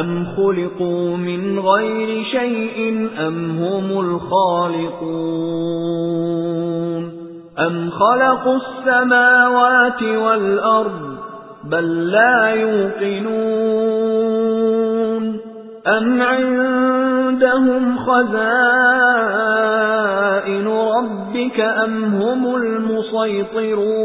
أَمْ خُلِقُوا مِنْ غَيْرِ شَيْءٍ أَمْ هُمُ الْخَالِقُونَ أَمْ خَلَقُوا السَّمَاوَاتِ وَالْأَرْضَ بَل لَّا يُوقِنُونَ أَمْ عِندَهُمْ خَزَائِنُ رَبِّكَ أَمْ هُمُ الْمُصَيْطِرُونَ